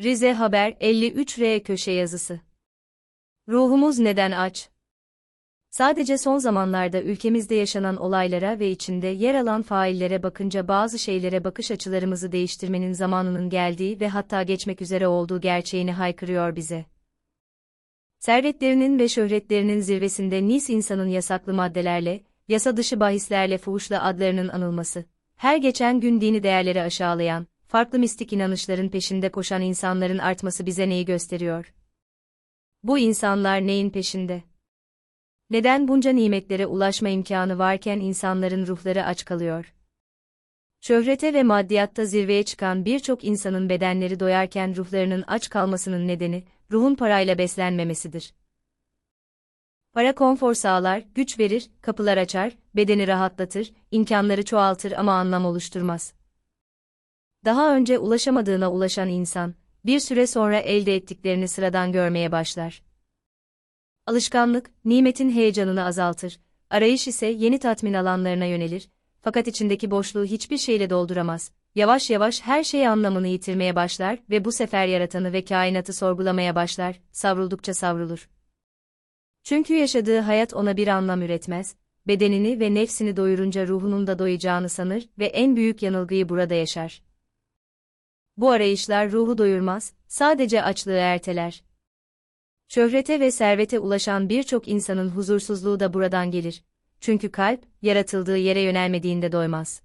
Rize Haber 53R köşe yazısı. Ruhumuz neden aç? Sadece son zamanlarda ülkemizde yaşanan olaylara ve içinde yer alan faillere bakınca bazı şeylere bakış açılarımızı değiştirmenin zamanının geldiği ve hatta geçmek üzere olduğu gerçeğini haykırıyor bize. Servetlerinin ve şöhretlerinin zirvesinde Nis insanın yasaklı maddelerle, yasa dışı bahislerle fuhuşla adlarının anılması, her geçen gün dini değerleri aşağılayan, farklı mistik inanışların peşinde koşan insanların artması bize neyi gösteriyor? Bu insanlar neyin peşinde? Neden bunca nimetlere ulaşma imkanı varken insanların ruhları aç kalıyor? Şöhrete ve maddiyatta zirveye çıkan birçok insanın bedenleri doyarken ruhlarının aç kalmasının nedeni, ruhun parayla beslenmemesidir. Para konfor sağlar, güç verir, kapılar açar, bedeni rahatlatır, imkanları çoğaltır ama anlam oluşturmaz. Daha önce ulaşamadığına ulaşan insan, bir süre sonra elde ettiklerini sıradan görmeye başlar. Alışkanlık, nimetin heyecanını azaltır, arayış ise yeni tatmin alanlarına yönelir, fakat içindeki boşluğu hiçbir şeyle dolduramaz. Yavaş yavaş her şey anlamını yitirmeye başlar ve bu sefer yaratanı ve kainatı sorgulamaya başlar, savruldukça savrulur. Çünkü yaşadığı hayat ona bir anlam üretmez, bedenini ve nefsini doyurunca ruhunun da doyacağını sanır ve en büyük yanılgıyı burada yaşar. Bu arayışlar ruhu doyurmaz, sadece açlığı erteler. Şöhrete ve servete ulaşan birçok insanın huzursuzluğu da buradan gelir. Çünkü kalp, yaratıldığı yere yönelmediğinde doymaz.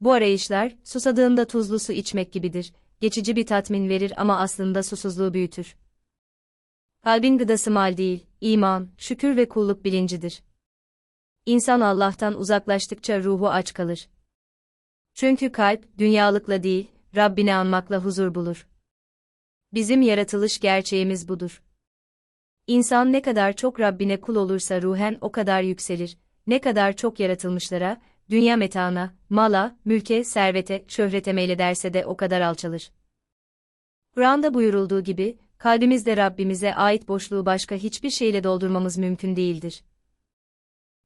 Bu arayışlar, susadığında tuzlu su içmek gibidir, geçici bir tatmin verir ama aslında susuzluğu büyütür. Kalbin gıdası mal değil, iman, şükür ve kulluk bilincidir. İnsan Allah'tan uzaklaştıkça ruhu aç kalır. Çünkü kalp, dünyalıkla değil, Rabbini anmakla huzur bulur. Bizim yaratılış gerçeğimiz budur. İnsan ne kadar çok Rabbine kul olursa ruhen o kadar yükselir, ne kadar çok yaratılmışlara, dünya metaına, mala, mülke, servete, şöhrete meylederse de o kadar alçalır. Kur'an'da buyurulduğu gibi, kalbimizde Rabbimize ait boşluğu başka hiçbir şeyle doldurmamız mümkün değildir.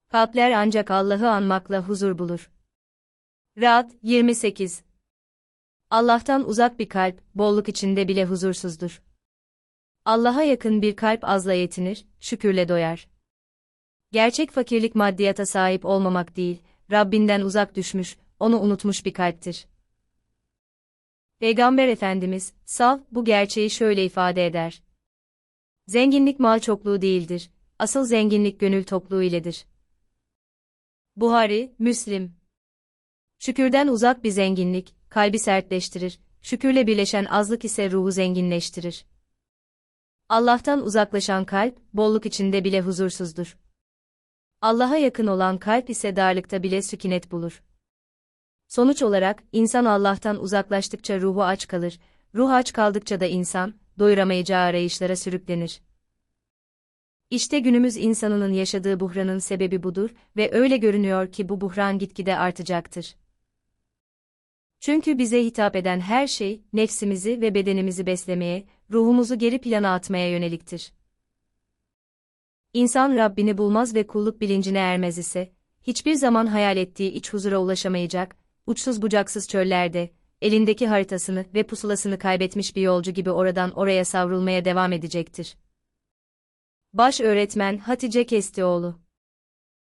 Kalpler ancak Allah'ı anmakla huzur bulur. Rad 28 Allah'tan uzak bir kalp, bolluk içinde bile huzursuzdur. Allah'a yakın bir kalp azla yetinir, şükürle doyar. Gerçek fakirlik maddiyata sahip olmamak değil, Rabbinden uzak düşmüş, onu unutmuş bir kalptir. Peygamber Efendimiz, Sav, bu gerçeği şöyle ifade eder. Zenginlik mal çokluğu değildir, asıl zenginlik gönül tokluğu iledir. Buhari, Müslim Şükürden uzak bir zenginlik, kalbi sertleştirir, şükürle birleşen azlık ise ruhu zenginleştirir. Allah'tan uzaklaşan kalp, bolluk içinde bile huzursuzdur. Allah'a yakın olan kalp ise darlıkta bile sükinet bulur. Sonuç olarak, insan Allah'tan uzaklaştıkça ruhu aç kalır, ruh aç kaldıkça da insan, doyuramayacağı arayışlara sürüklenir. İşte günümüz insanının yaşadığı buhranın sebebi budur ve öyle görünüyor ki bu buhran gitgide artacaktır. Çünkü bize hitap eden her şey, nefsimizi ve bedenimizi beslemeye, ruhumuzu geri plana atmaya yöneliktir. İnsan Rabbini bulmaz ve kulluk bilincine ermez ise, hiçbir zaman hayal ettiği iç huzura ulaşamayacak, uçsuz bucaksız çöllerde, elindeki haritasını ve pusulasını kaybetmiş bir yolcu gibi oradan oraya savrulmaya devam edecektir. Baş öğretmen Hatice Kestioğlu